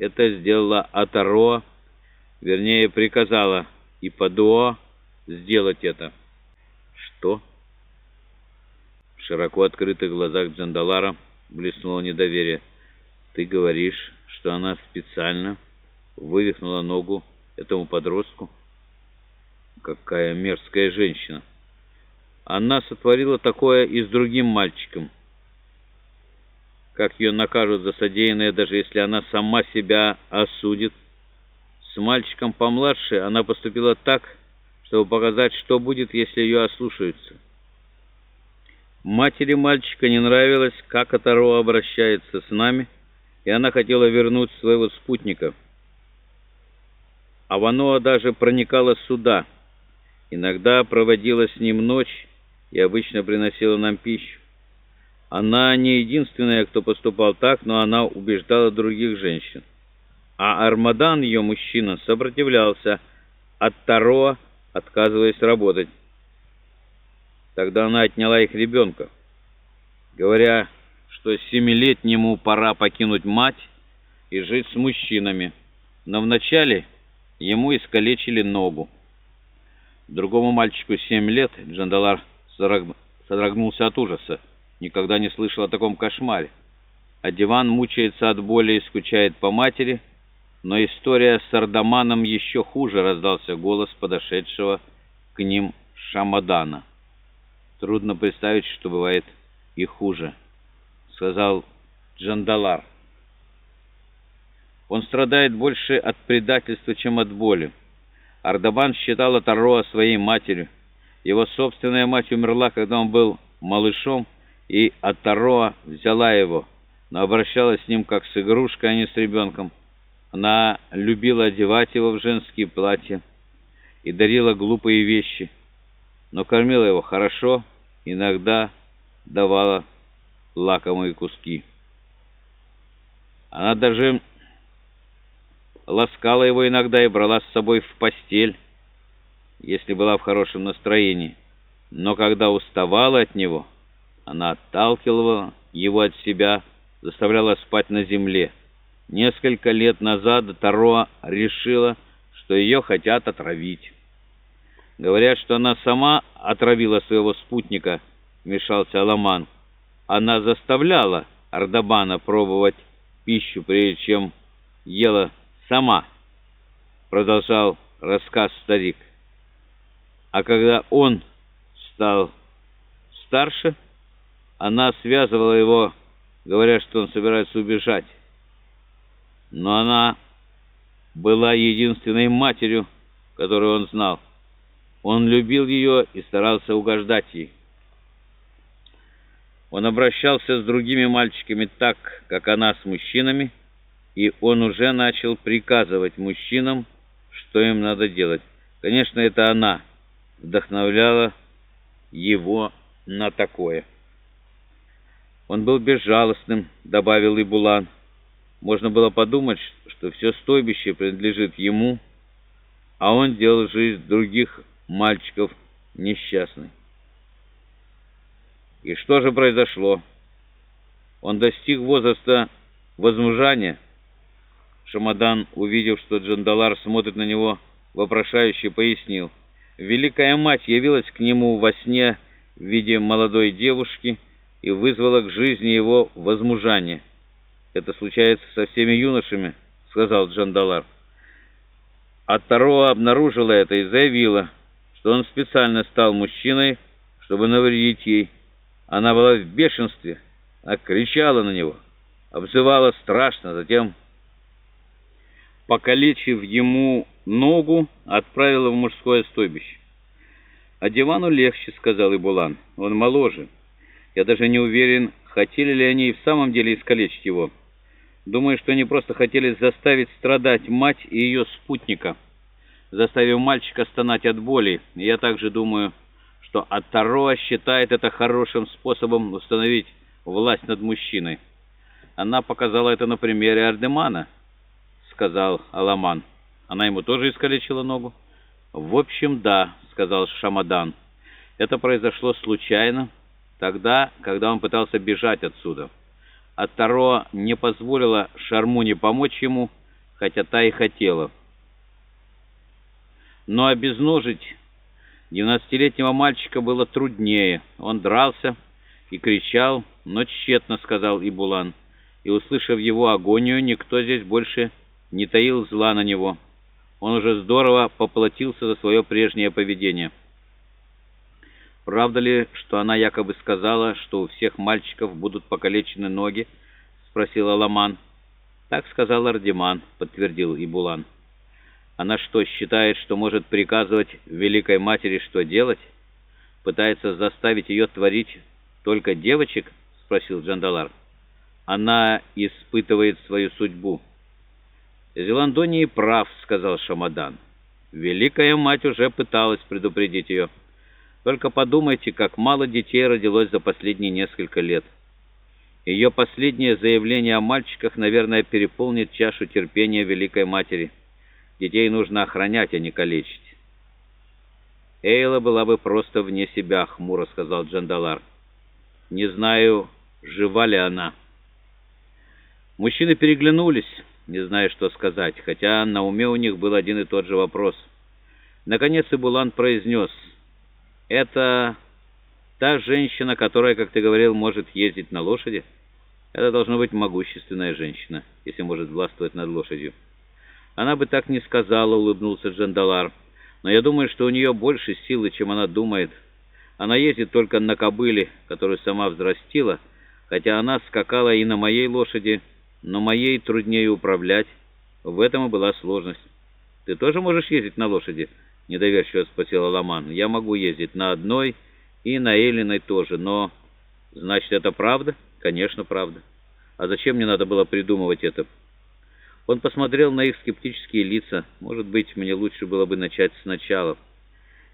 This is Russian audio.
это сделала Атаро, вернее, приказала Ипадуо сделать это. Что? В широко открытых глазах Джандалара блеснуло недоверие. Ты говоришь, что она специально вывихнула ногу этому подростку? Какая мерзкая женщина! Она сотворила такое и с другим мальчиком. Как ее накажут за содеянное, даже если она сама себя осудит? С мальчиком помладше она поступила так, чтобы показать, что будет, если ее ослушаются. Матери мальчика не нравилось, как Атаро обращается с нами, и она хотела вернуть своего спутника. Аваноа даже проникала сюда, иногда проводила с ним ночь и обычно приносила нам пищу. Она не единственная, кто поступал так, но она убеждала других женщин. А Армадан, ее мужчина, сопротивлялся от Таро, отказываясь работать. Тогда она отняла их ребенка, говоря, что семилетнему пора покинуть мать и жить с мужчинами. Но вначале ему искалечили ногу. Другому мальчику семь лет Джандалар содрогнулся от ужаса. Никогда не слышал о таком кошмаре. А диван мучается от боли и скучает по матери, но история с Ардаманом еще хуже, раздался голос подошедшего к ним Шамадана. Трудно представить, что бывает и хуже, сказал Джандалар. Он страдает больше от предательства, чем от боли. Ардабан считал Атароа своей матерью. Его собственная мать умерла, когда он был малышом, и Атароа взяла его, но обращалась с ним как с игрушкой, а не с ребенком. Она любила одевать его в женские платья и дарила глупые вещи, но кормила его хорошо, иногда давала лакомые куски. Она даже ласкала его иногда и брала с собой в постель, если была в хорошем настроении. Но когда уставала от него, она отталкивала его от себя, заставляла спать на земле. Несколько лет назад Таро решила, что ее хотят отравить. Говорят, что она сама отравила своего спутника, вмешался Аламан. Она заставляла Ардабана пробовать пищу, прежде чем ела сама, продолжал рассказ старик. А когда он стал старше, она связывала его, говоря, что он собирается убежать. Но она была единственной матерью, которую он знал. Он любил ее и старался угождать ей. Он обращался с другими мальчиками так, как она с мужчинами, и он уже начал приказывать мужчинам, что им надо делать. Конечно, это она вдохновляла его на такое. Он был безжалостным, добавил Ибулан. Можно было подумать, что все стойбище принадлежит ему, а он делал жизнь других мальчиков несчастной. И что же произошло? Он достиг возраста возмужания. Шамадан, увидев, что Джандалар смотрит на него, вопрошающе пояснил. Великая мать явилась к нему во сне в виде молодой девушки и вызвала к жизни его возмужание. «Это случается со всеми юношами», — сказал Джандалар. Аттароа обнаружила это и заявила, что он специально стал мужчиной, чтобы навредить ей. Она была в бешенстве, она кричала на него, обзывала страшно, затем, покалечив ему ногу, отправила в мужское стойбище. «А дивану легче», — сказал Ибулан, — «он моложе. Я даже не уверен, хотели ли они и в самом деле искалечить его. Думаю, что они просто хотели заставить страдать мать и ее спутника» заставив мальчика стонать от боли. Я также думаю, что Атароа считает это хорошим способом установить власть над мужчиной. Она показала это на примере Ардемана, сказал Аламан. Она ему тоже искалечила ногу? В общем, да, сказал Шамадан. Это произошло случайно, тогда, когда он пытался бежать отсюда. Атаро не позволила Шармуне помочь ему, хотя та и хотела. Но обезножить двенадцатилетнего мальчика было труднее. Он дрался и кричал, но тщетно, сказал Ибулан. И, услышав его агонию, никто здесь больше не таил зла на него. Он уже здорово поплатился за свое прежнее поведение. «Правда ли, что она якобы сказала, что у всех мальчиков будут покалечены ноги?» — спросил Аламан. «Так сказал Ардиман», — подтвердил Ибулан. «Она что, считает, что может приказывать Великой Матери, что делать? Пытается заставить ее творить только девочек?» — спросил Джандалар. «Она испытывает свою судьбу». «Зеландонии прав», — сказал Шамадан. «Великая Мать уже пыталась предупредить ее». Только подумайте, как мало детей родилось за последние несколько лет. Ее последнее заявление о мальчиках, наверное, переполнит чашу терпения Великой Матери. Детей нужно охранять, а не калечить. «Эйла была бы просто вне себя», — хмуро сказал Джандалар. «Не знаю, жива ли она». Мужчины переглянулись, не зная, что сказать, хотя на уме у них был один и тот же вопрос. Наконец Ибулан произнес — это та женщина, которая, как ты говорил, может ездить на лошади? Это должна быть могущественная женщина, если может властвовать над лошадью. Она бы так не сказала, улыбнулся Джандалар. Но я думаю, что у нее больше силы, чем она думает. Она ездит только на кобыле, которую сама взрастила, хотя она скакала и на моей лошади, но моей труднее управлять. В этом и была сложность. Ты тоже можешь ездить на лошади?» Недоверчиво спросил Аламан. «Я могу ездить на одной и на Эллиной тоже, но...» «Значит, это правда?» «Конечно, правда. А зачем мне надо было придумывать это?» Он посмотрел на их скептические лица. «Может быть, мне лучше было бы начать сначала».